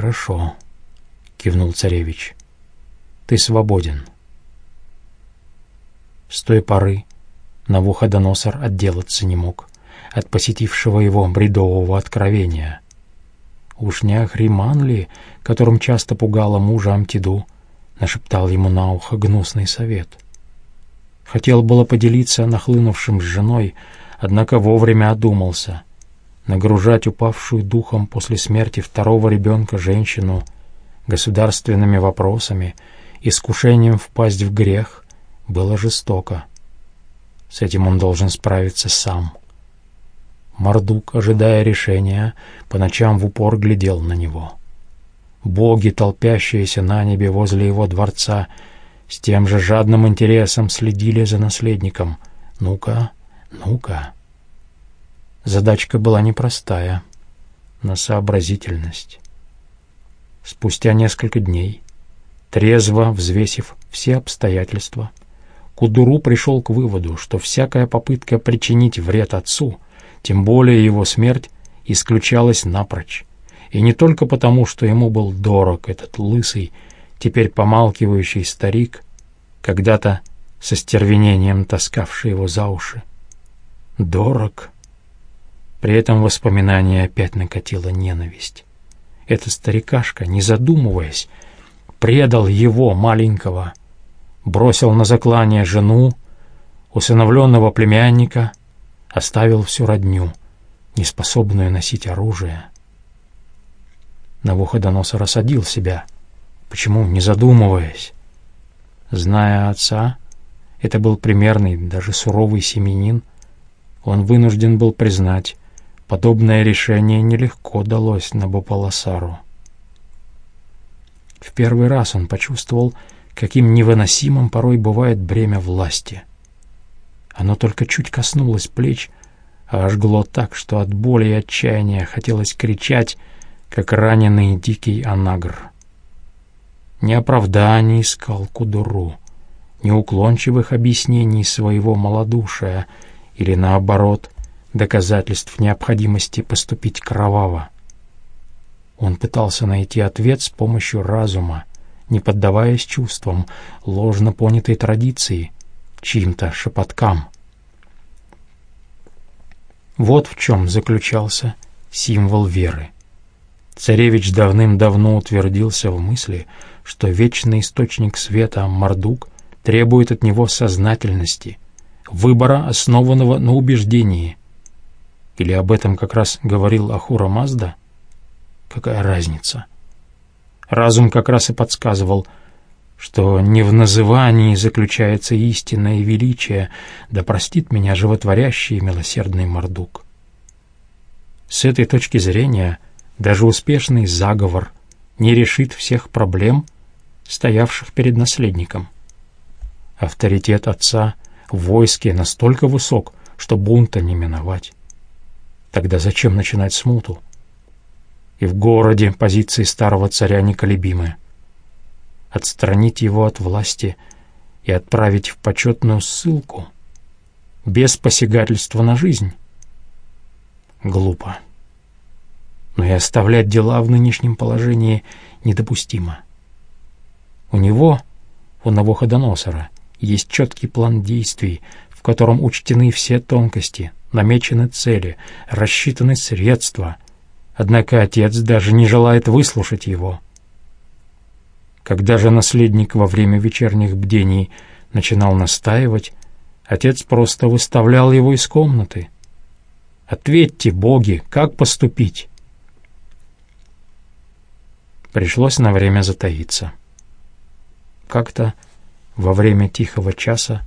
«Хорошо», — кивнул царевич. «Ты свободен». С той поры Навуходоносор отделаться не мог от посетившего его бредового откровения. Уж не Ахриман ли, которым часто пугала мужа Амтиду, нашептал ему на ухо гнусный совет. Хотел было поделиться нахлынувшим с женой, однако вовремя одумался. Нагружать упавшую духом после смерти второго ребенка женщину государственными вопросами, искушением впасть в грех, было жестоко. С этим он должен справиться сам. Мордук, ожидая решения, по ночам в упор глядел на него. Боги, толпящиеся на небе возле его дворца, с тем же жадным интересом следили за наследником. «Ну-ка, ну-ка». Задачка была непростая, на сообразительность. Спустя несколько дней, трезво взвесив все обстоятельства, Кудуру пришел к выводу, что всякая попытка причинить вред отцу, тем более его смерть, исключалась напрочь. И не только потому, что ему был дорог этот лысый, теперь помалкивающий старик, когда-то со стервенением таскавший его за уши. Дорог. При этом воспоминание опять накатила ненависть. Этот старикашка, не задумываясь, предал его, маленького, бросил на заклание жену, усыновленного племянника, оставил всю родню, неспособную носить оружие. Навуходоносор осадил себя. Почему, не задумываясь? Зная отца, это был примерный, даже суровый семенин, он вынужден был признать, подобное решение нелегко далось Набополосару. В первый раз он почувствовал, каким невыносимым порой бывает бремя власти. Оно только чуть коснулось плеч, а жгло так, что от боли и отчаяния хотелось кричать, как раненый дикий анагр. Ни оправданий искал Кудуру, ни уклончивых объяснений своего малодушия или, наоборот, доказательств необходимости поступить кроваво. Он пытался найти ответ с помощью разума, не поддаваясь чувствам, ложно понятой традиции, чьим-то шепоткам. Вот в чем заключался символ веры. Царевич давным-давно утвердился в мысли, что вечный источник света Мардук требует от него сознательности, выбора, основанного на убеждении. Или об этом как раз говорил Ахура Мазда? Какая разница? Разум как раз и подсказывал, что не в назывании заключается истинное величие, да простит меня животворящий и милосердный Мордук. С этой точки зрения даже успешный заговор не решит всех проблем, стоявших перед наследником. Авторитет отца в войске настолько высок, что бунта не миновать. Тогда зачем начинать смуту? и в городе позиции старого царя неколебимы. Отстранить его от власти и отправить в почетную ссылку без посягательства на жизнь. Глупо. Но и оставлять дела в нынешнем положении недопустимо. У него, у Навуходоносора, есть четкий план действий, в котором учтены все тонкости, намечены цели, рассчитаны средства — Однако отец даже не желает выслушать его. Когда же наследник во время вечерних бдений начинал настаивать, отец просто выставлял его из комнаты. «Ответьте, боги, как поступить?» Пришлось на время затаиться. Как-то во время тихого часа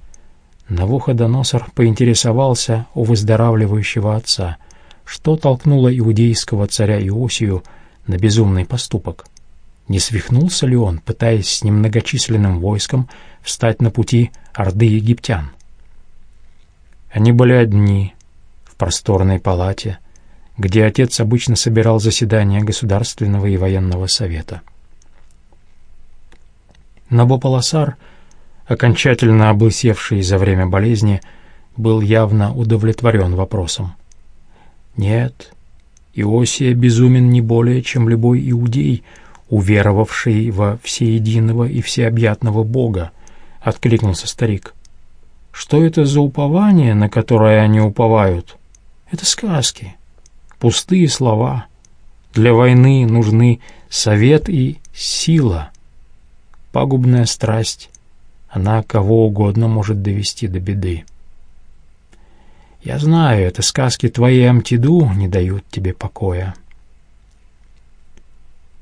Навуходоносор поинтересовался у выздоравливающего отца — что толкнуло иудейского царя Иосию на безумный поступок? Не свихнулся ли он, пытаясь с немногочисленным войском встать на пути орды египтян? Они были одни, в просторной палате, где отец обычно собирал заседания Государственного и военного совета. Набополосар, окончательно облысевший за время болезни, был явно удовлетворен вопросом. Нет, Иосия безумен не более, чем любой иудей, уверовавший во всеединого и всеобъятного Бога, — откликнулся старик. Что это за упование, на которое они уповают? Это сказки, пустые слова. Для войны нужны совет и сила. Пагубная страсть, она кого угодно может довести до беды. Я знаю, это сказки твои Амтиду не дают тебе покоя.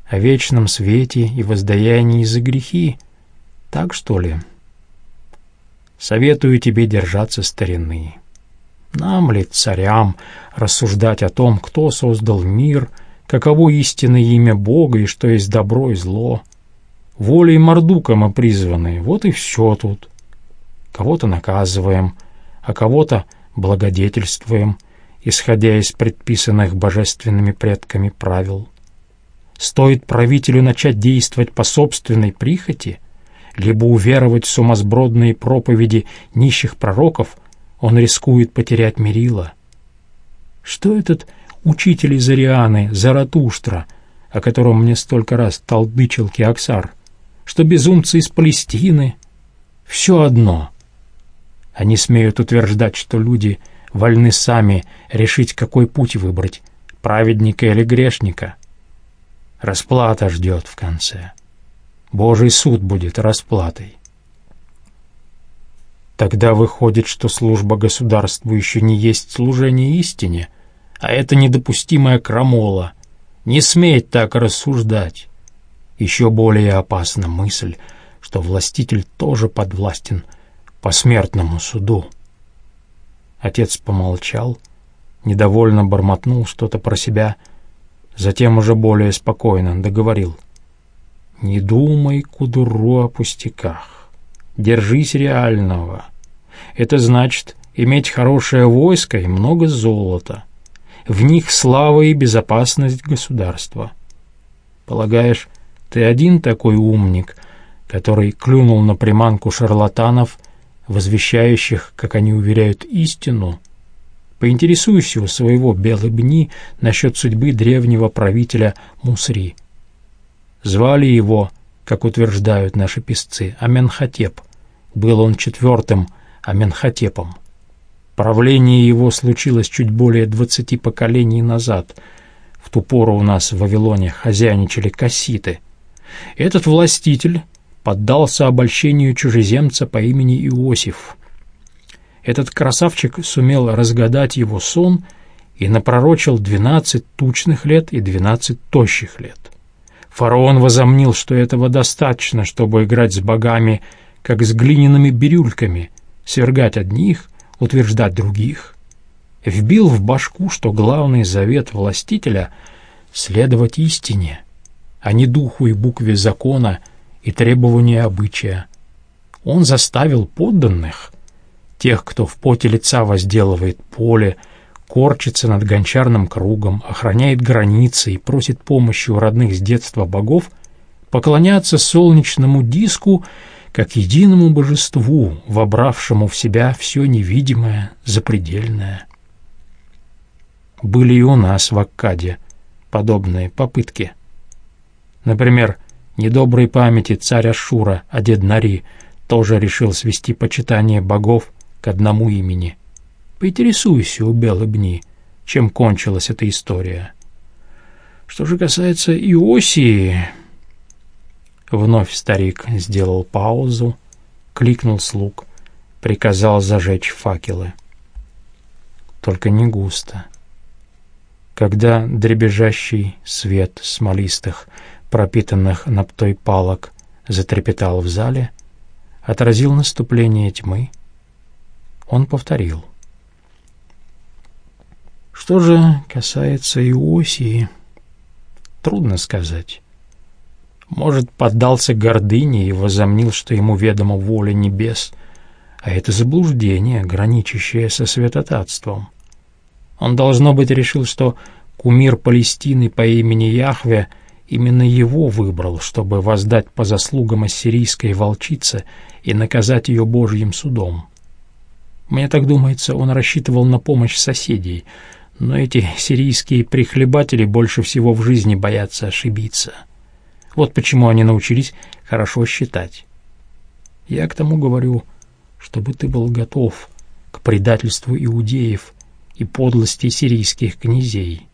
О вечном свете и воздаянии за грехи, так что ли? Советую тебе держаться старины. Нам ли, царям, рассуждать о том, кто создал мир, каково истинное имя Бога и что есть добро и зло? Волей Мордука мы призваны, вот и все тут. Кого-то наказываем, а кого-то благодетельствуем, исходя из предписанных божественными предками правил. Стоит правителю начать действовать по собственной прихоти, либо уверовать в сумасбродные проповеди нищих пророков, он рискует потерять Мерила. Что этот учитель из Арианы, Заратуштра, о котором мне столько раз толдычил Кеоксар, что безумцы из Палестины — все одно — они смеют утверждать, что люди вольны сами решить, какой путь выбрать, праведника или грешника. Расплата ждет в конце. Божий суд будет расплатой. Тогда выходит, что служба государству еще не есть служение истине, а это недопустимая крамола. Не сметь так рассуждать. Еще более опасна мысль, что властитель тоже подвластен по смертному суду. Отец помолчал, недовольно бормотнул что-то про себя, затем уже более спокойно договорил. «Не думай, кудуру, о пустяках. Держись реального. Это значит иметь хорошее войско и много золота. В них слава и безопасность государства. Полагаешь, ты один такой умник, который клюнул на приманку шарлатанов — возвещающих, как они уверяют, истину, поинтересуйся у своего Белыбни насчет судьбы древнего правителя Мусри. Звали его, как утверждают наши писцы, Аменхотеп. Был он четвертым Аменхотепом. Правление его случилось чуть более двадцати поколений назад. В ту пору у нас в Вавилоне хозяйничали касситы. Этот властитель поддался обольщению чужеземца по имени Иосиф. Этот красавчик сумел разгадать его сон и напророчил двенадцать тучных лет и двенадцать тощих лет. Фараон возомнил, что этого достаточно, чтобы играть с богами, как с глиняными бирюльками, свергать одних, утверждать других. Вбил в башку, что главный завет властителя — следовать истине, а не духу и букве закона — и требования обычая. Он заставил подданных, тех, кто в поте лица возделывает поле, корчится над гончарным кругом, охраняет границы и просит помощи у родных с детства богов, поклоняться солнечному диску как единому божеству, вобравшему в себя все невидимое, запредельное. Были и у нас в Аккаде подобные попытки. Например, недоброй памяти царь Ашура, Адед-Нари, тоже решил свести почитание богов к одному имени. Поинтересуйся у Белыбни, чем кончилась эта история. Что же касается Иосии... Вновь старик сделал паузу, кликнул слуг, приказал зажечь факелы. Только не густо. Когда дребезжащий свет смолистых пропитанных наптой палок, затрепетал в зале, отразил наступление тьмы. Он повторил. Что же касается Иосии, трудно сказать. Может, поддался гордыне и возомнил, что ему ведома воля небес, а это заблуждение, граничащее со святотатством. Он, должно быть, решил, что кумир Палестины по имени Яхве — Именно его выбрал, чтобы воздать по заслугам ассирийской волчице и наказать ее Божьим судом. Мне так думается, он рассчитывал на помощь соседей, но эти сирийские прихлебатели больше всего в жизни боятся ошибиться. Вот почему они научились хорошо считать. Я к тому говорю, чтобы ты был готов к предательству иудеев и подлости сирийских князей.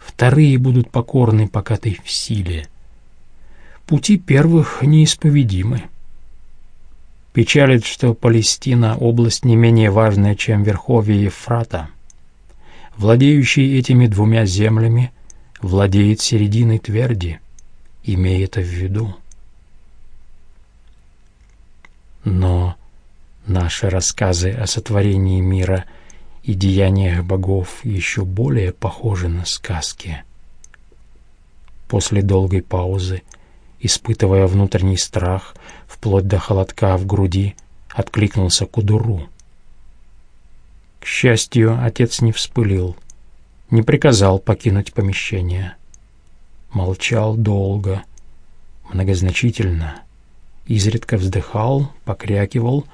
Вторые будут покорны, пока ты в силе. Пути первых неисповедимы. Печалит, что Палестина — область не менее важная, чем Верховье Ефрата. Владеющий этими двумя землями владеет серединой тверди, имея это в виду. Но наши рассказы о сотворении мира и деяниях богов еще более похожи на сказки. После долгой паузы, испытывая внутренний страх, вплоть до холодка в груди, откликнулся Кудуру. К счастью, отец не вспылил, не приказал покинуть помещение. Молчал долго, многозначительно, изредка вздыхал, покрякивал,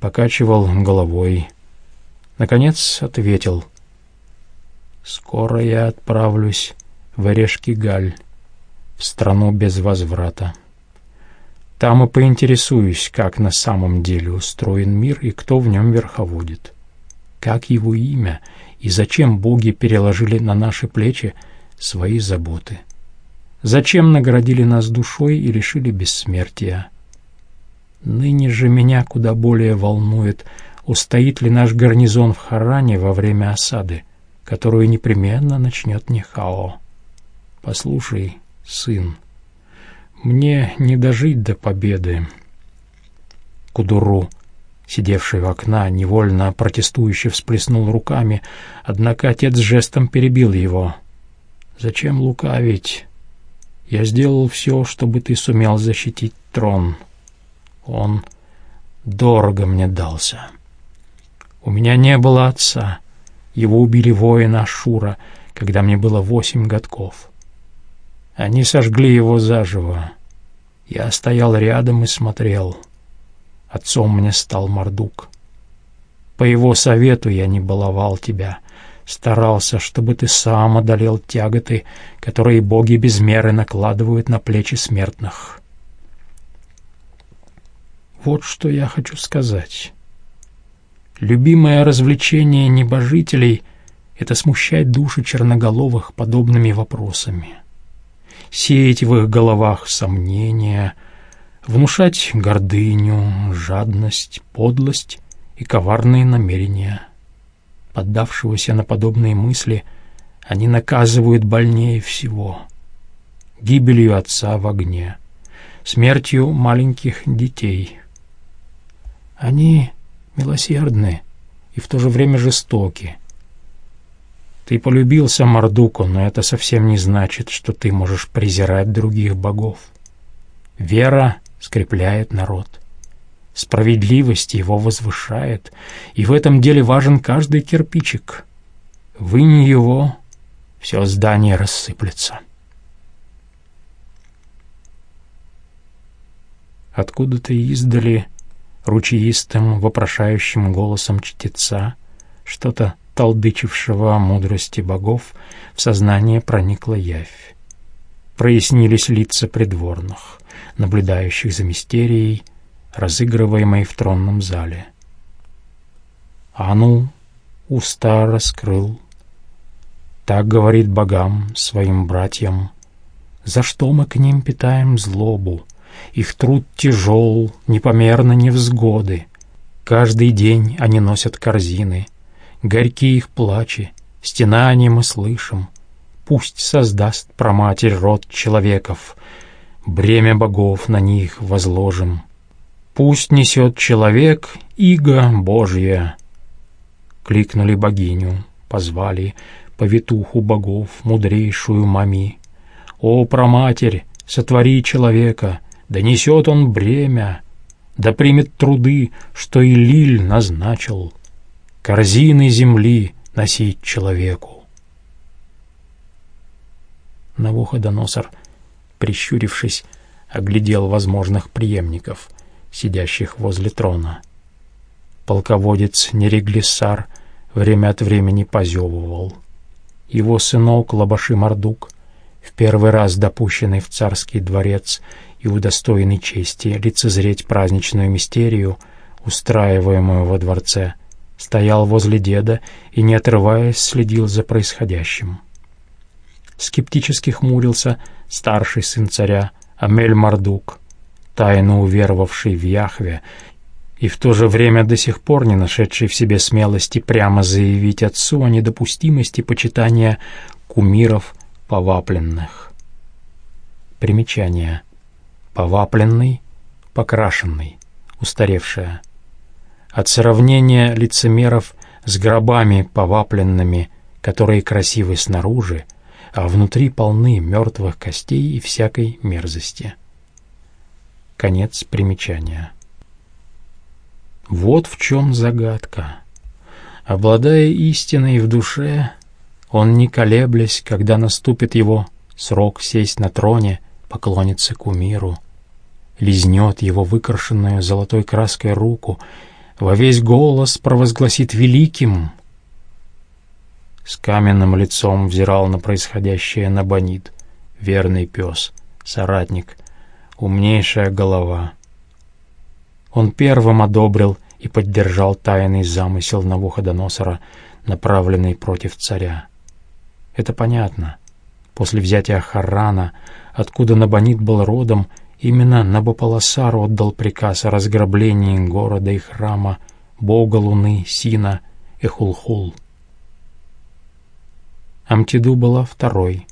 покачивал головой. Наконец ответил. «Скоро я отправлюсь в Орешки-Галь, в страну без возврата. Там и поинтересуюсь, как на самом деле устроен мир и кто в нем верховодит. Как его имя и зачем боги переложили на наши плечи свои заботы. Зачем наградили нас душой и лишили бессмертия? Ныне же меня куда более волнует, устоит ли наш гарнизон в Харане во время осады, которую непременно начнет Нехао. Послушай, сын, мне не дожить до победы. Кудуру, сидевший у окна, невольно протестующе всплеснул руками, однако отец жестом перебил его. «Зачем лукавить? Я сделал все, чтобы ты сумел защитить трон». Он дорого мне дался. У меня не было отца. Его убили воины Ашура, когда мне было восемь годков. Они сожгли его заживо. Я стоял рядом и смотрел. Отцом мне стал Мордук. По его совету я не баловал тебя, старался, чтобы ты сам одолел тяготы, которые боги без меры накладывают на плечи смертных. Вот что я хочу сказать. Любимое развлечение небожителей — это смущать души черноголовых подобными вопросами. Сеять в их головах сомнения, внушать гордыню, жадность, подлость и коварные намерения. Поддавшегося на подобные мысли они наказывают больнее всего. Гибелью отца в огне, смертью маленьких детей — они милосердны и в то же время жестоки. Ты полюбился Мордуку, но это совсем не значит, что ты можешь презирать других богов. Вера скрепляет народ. Справедливость его возвышает, и в этом деле важен каждый кирпичик. Вынь его, все здание рассыплется. Откуда-то издали ручеистым, вопрошающим голосом чтеца, что-то толдычившего о мудрости богов, в сознание проникла явь. Прояснились лица придворных, наблюдающих за мистерией, разыгрываемой в тронном зале. Ану уста раскрыл. Так говорит богам, своим братьям, за что мы к ним питаем злобу, их труд тяжел, непомерно невзгоды. Каждый день они носят корзины. Горькие их плачи, стенания мы слышим. Пусть создаст проматерь род человеков, Бремя богов на них возложим. Пусть несет человек иго Божье. Кликнули богиню, позвали повитуху богов, мудрейшую мами. О, проматерь, сотвори человека, да несет он бремя, да примет труды, что и Лиль назначил, корзины земли носить человеку. Навуходоносор, прищурившись, оглядел возможных преемников, сидящих возле трона. Полководец Нереглиссар время от времени позевывал. Его сынок Лабаши Мардук в первый раз допущенный в царский дворец и удостоенный чести лицезреть праздничную мистерию, устраиваемую во дворце, стоял возле деда и, не отрываясь, следил за происходящим. Скептически хмурился старший сын царя Амель-Мардук, тайно уверовавший в Яхве и в то же время до сих пор не нашедший в себе смелости прямо заявить отцу о недопустимости почитания кумиров повапленных. Примечание. Повапленный, покрашенный, устаревшая. От сравнения лицемеров с гробами повапленными, которые красивы снаружи, а внутри полны мертвых костей и всякой мерзости. Конец примечания. Вот в чем загадка. Обладая истиной в душе, он, не колеблясь, когда наступит его срок сесть на троне, поклонится кумиру, лизнет его выкрашенную золотой краской руку, во весь голос провозгласит великим. С каменным лицом взирал на происходящее Набонид, верный пес, соратник, умнейшая голова — он первым одобрил и поддержал тайный замысел Навуходоносора, направленный против царя. Это понятно. После взятия Харрана, откуда Набонид был родом, именно Набополосар отдал приказ о разграблении города и храма, бога Луны, Сина и Хулхул. Амтиду была второй,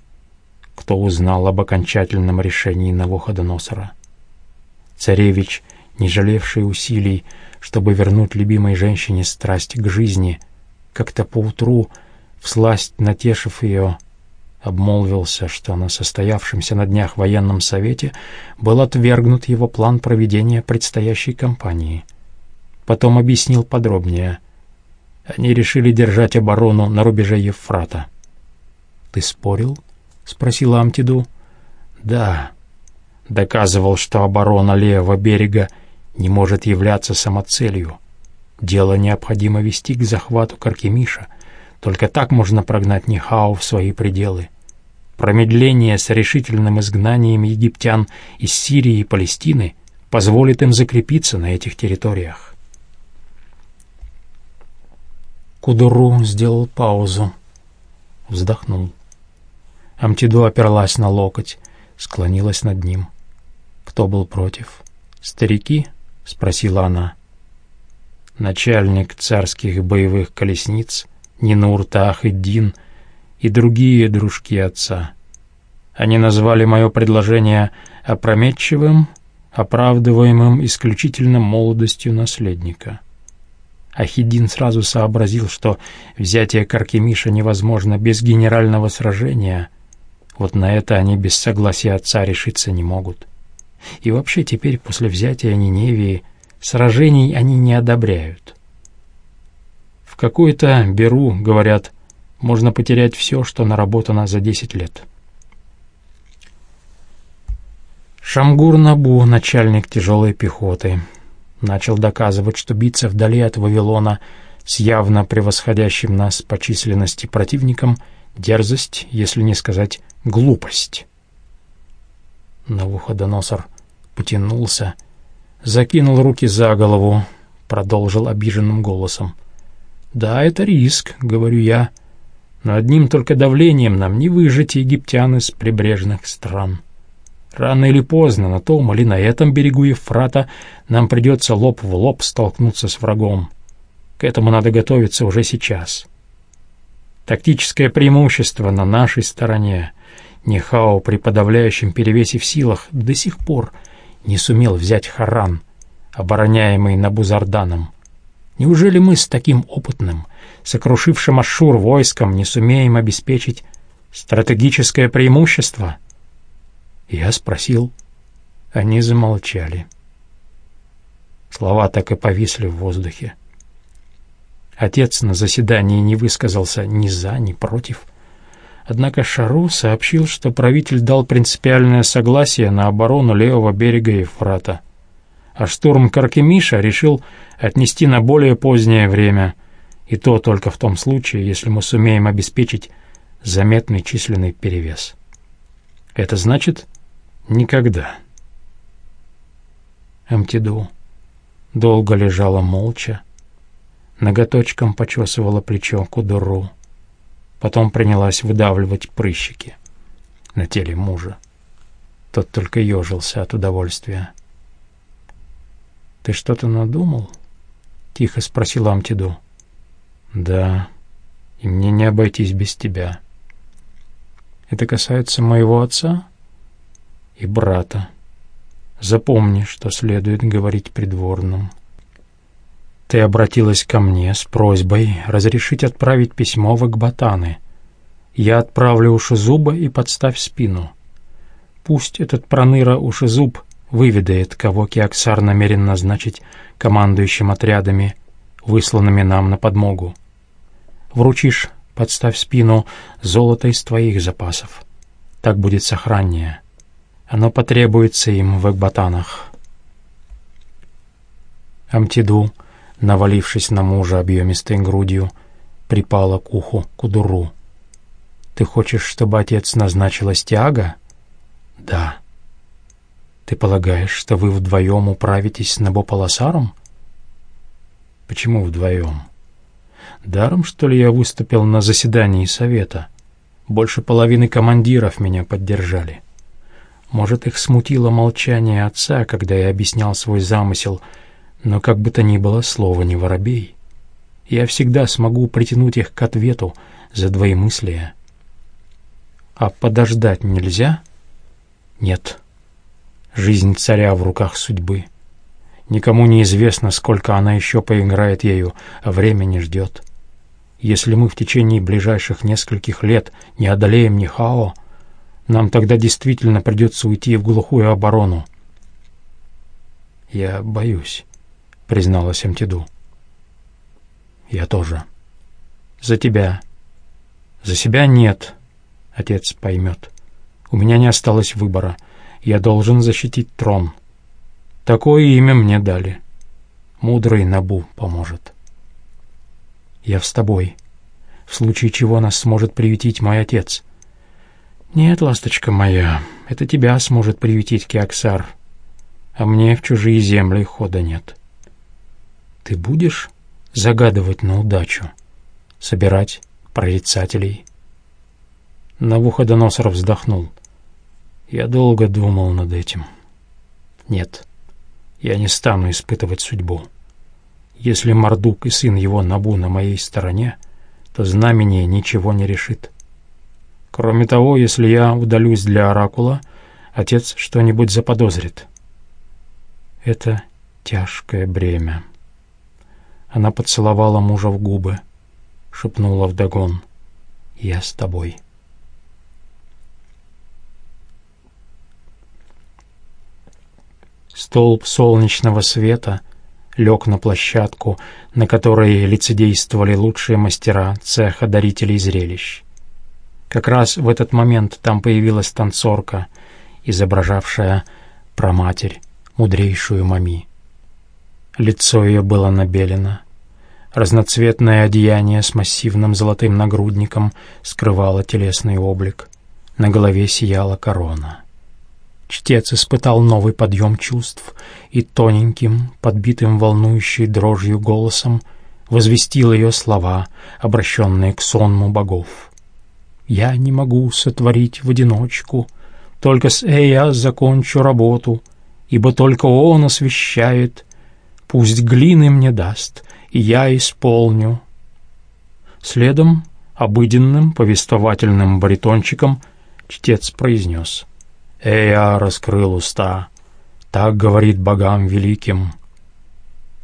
кто узнал об окончательном решении Навуходоносора. Царевич не жалевший усилий, чтобы вернуть любимой женщине страсть к жизни, как-то поутру, всласть натешив ее, обмолвился, что на состоявшемся на днях военном совете был отвергнут его план проведения предстоящей кампании. Потом объяснил подробнее. Они решили держать оборону на рубеже Евфрата. «Ты спорил?» — спросила Амтиду. «Да». Доказывал, что оборона левого берега не может являться самоцелью. Дело необходимо вести к захвату Каркемиша. Только так можно прогнать Нихау в свои пределы. Промедление с решительным изгнанием египтян из Сирии и Палестины позволит им закрепиться на этих территориях. Кудуру сделал паузу, вздохнул. Амтиду оперлась на локоть, склонилась над ним. Кто был против? Старики — спросила она. Начальник царских боевых колесниц, Нинуртах и Дин и другие дружки отца. Они назвали мое предложение опрометчивым, оправдываемым исключительно молодостью наследника. Ахидин сразу сообразил, что взятие Каркемиша невозможно без генерального сражения. Вот на это они без согласия отца решиться не могут. И вообще теперь, после взятия Ниневии, сражений они не одобряют. В какой-то Беру, говорят, можно потерять все, что наработано за десять лет. Шамгур Набу, начальник тяжелой пехоты, начал доказывать, что биться вдали от Вавилона с явно превосходящим нас по численности противником — дерзость, если не сказать глупость. Навуходоносор потянулся, закинул руки за голову, продолжил обиженным голосом. «Да, это риск», — говорю я, — «но одним только давлением нам не выжить египтян из прибрежных стран. Рано или поздно на том или на этом берегу Евфрата нам придется лоб в лоб столкнуться с врагом. К этому надо готовиться уже сейчас. Тактическое преимущество на нашей стороне. Нехао при подавляющем перевесе в силах до сих пор — не сумел взять Харан, обороняемый Набузарданом? Неужели мы с таким опытным, сокрушившим Ашур войском, не сумеем обеспечить стратегическое преимущество? Я спросил. Они замолчали. Слова так и повисли в воздухе. Отец на заседании не высказался ни за, ни против. Однако Шару сообщил, что правитель дал принципиальное согласие на оборону левого берега Евфрата, а штурм Каркемиша решил отнести на более позднее время, и то только в том случае, если мы сумеем обеспечить заметный численный перевес. Это значит «никогда». Амтиду долго лежала молча, ноготочком почесывала плечо кудуру, потом принялась выдавливать прыщики на теле мужа. Тот только ежился от удовольствия. «Ты что-то надумал?» — тихо спросила Амтиду. «Да, и мне не обойтись без тебя. Это касается моего отца и брата. Запомни, что следует говорить придворным. Ты обратилась ко мне с просьбой разрешить отправить письмо в Акбатаны. Я отправлю Ушизуба и подставь спину». Пусть этот проныра ушезуб выведает, кого Кеоксар намерен назначить командующим отрядами, высланными нам на подмогу. Вручишь, подставь спину, золото из твоих запасов. Так будет сохраннее. Оно потребуется им в Экбатанах. Амтиду, навалившись на мужа объемистой грудью, припала к уху Кудуру. «Ты хочешь, чтобы отец назначил Астиага?» «Да». «Ты полагаешь, что вы вдвоем управитесь с Набополосаром?» «Почему вдвоем?» «Даром, что ли, я выступил на заседании совета? Больше половины командиров меня поддержали. Может, их смутило молчание отца, когда я объяснял свой замысел, но как бы то ни было, слово не воробей. Я всегда смогу притянуть их к ответу за двоемыслие. А подождать нельзя?» Нет. Жизнь царя в руках судьбы. Никому не известно, сколько она еще поиграет ею, а время не ждет. Если мы в течение ближайших нескольких лет не одолеем Нихао, нам тогда действительно придется уйти в глухую оборону. «Я боюсь», — призналась Амтиду. «Я тоже. За тебя. За себя нет», — отец поймет. У меня не осталось выбора. Я должен защитить трон. Такое имя мне дали. Мудрый Набу поможет. Я с тобой. В случае чего нас сможет приютить мой отец. Нет, ласточка моя, это тебя сможет приютить Кеоксар. А мне в чужие земли хода нет. Ты будешь загадывать на удачу? Собирать прорицателей? Навуходоносор вздохнул. — я долго думал над этим. Нет, я не стану испытывать судьбу. Если Мардук и сын его Набу на моей стороне, то знамение ничего не решит. Кроме того, если я удалюсь для Оракула, отец что-нибудь заподозрит. Это тяжкое бремя. Она поцеловала мужа в губы, шепнула вдогон «Я с тобой». Столб солнечного света лег на площадку, на которой лицедействовали лучшие мастера цеха дарителей зрелищ. Как раз в этот момент там появилась танцорка, изображавшая проматерь, мудрейшую мами. Лицо ее было набелено. Разноцветное одеяние с массивным золотым нагрудником скрывало телесный облик. На голове сияла корона. Чтец испытал новый подъем чувств и тоненьким, подбитым волнующей дрожью голосом возвестил ее слова, обращенные к сонму богов. «Я не могу сотворить в одиночку, только с Эя закончу работу, ибо только он освещает, пусть глины мне даст, и я исполню». Следом, обыденным повествовательным баритончиком, чтец произнес — Эя раскрыл уста. Так говорит богам великим.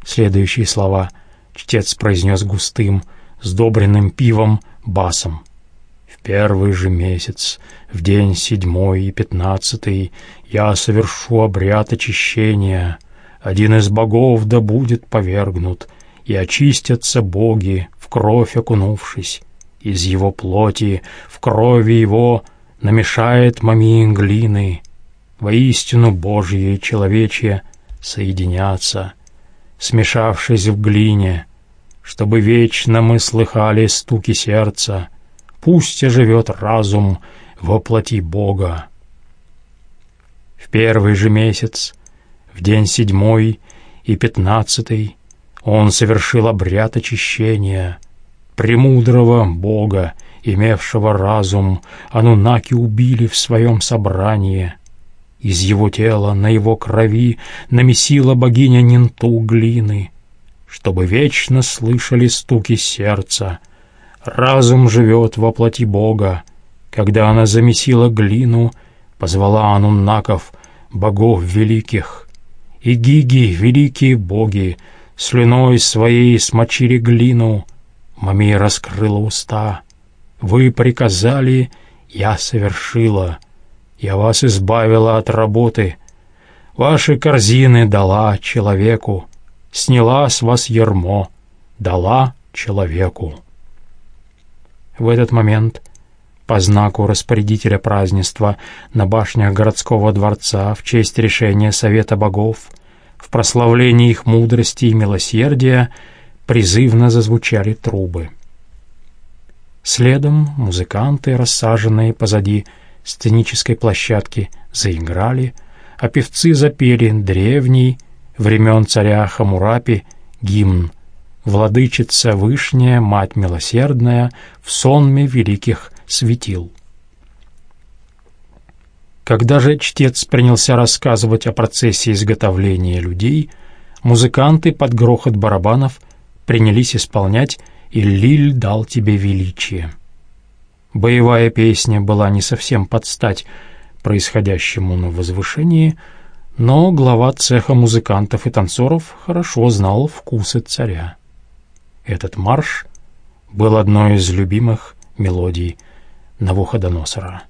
Следующие слова чтец произнес густым, сдобренным пивом басом. В первый же месяц, в день седьмой и пятнадцатый, я совершу обряд очищения. Один из богов да будет повергнут, и очистятся боги, в кровь окунувшись. Из его плоти, в крови его — намешает мамин глины, воистину Божье и человечье соединятся, смешавшись в глине, чтобы вечно мы слыхали стуки сердца, пусть оживет разум во плоти Бога. В первый же месяц, в день седьмой и пятнадцатый, он совершил обряд очищения премудрого Бога, имевшего разум, Анунаки убили в своем собрании. Из его тела на его крови намесила богиня Нинту глины, чтобы вечно слышали стуки сердца. Разум живет во плоти Бога. Когда она замесила глину, позвала Ануннаков, богов великих. И гиги, великие боги, слюной своей смочили глину. Мамия раскрыла уста. Вы приказали, я совершила. Я вас избавила от работы. Ваши корзины дала человеку. Сняла с вас ермо, дала человеку. В этот момент по знаку распорядителя празднества на башнях городского дворца в честь решения Совета Богов, в прославлении их мудрости и милосердия призывно зазвучали трубы. Следом музыканты, рассаженные позади сценической площадки, заиграли, а певцы запели древний, времен царя Хамурапи, гимн «Владычица Вышняя, Мать Милосердная, в сонме великих светил». Когда же чтец принялся рассказывать о процессе изготовления людей, музыканты под грохот барабанов принялись исполнять и Лиль дал тебе величие». Боевая песня была не совсем под стать происходящему на возвышении, но глава цеха музыкантов и танцоров хорошо знал вкусы царя. Этот марш был одной из любимых мелодий Навуходоносора.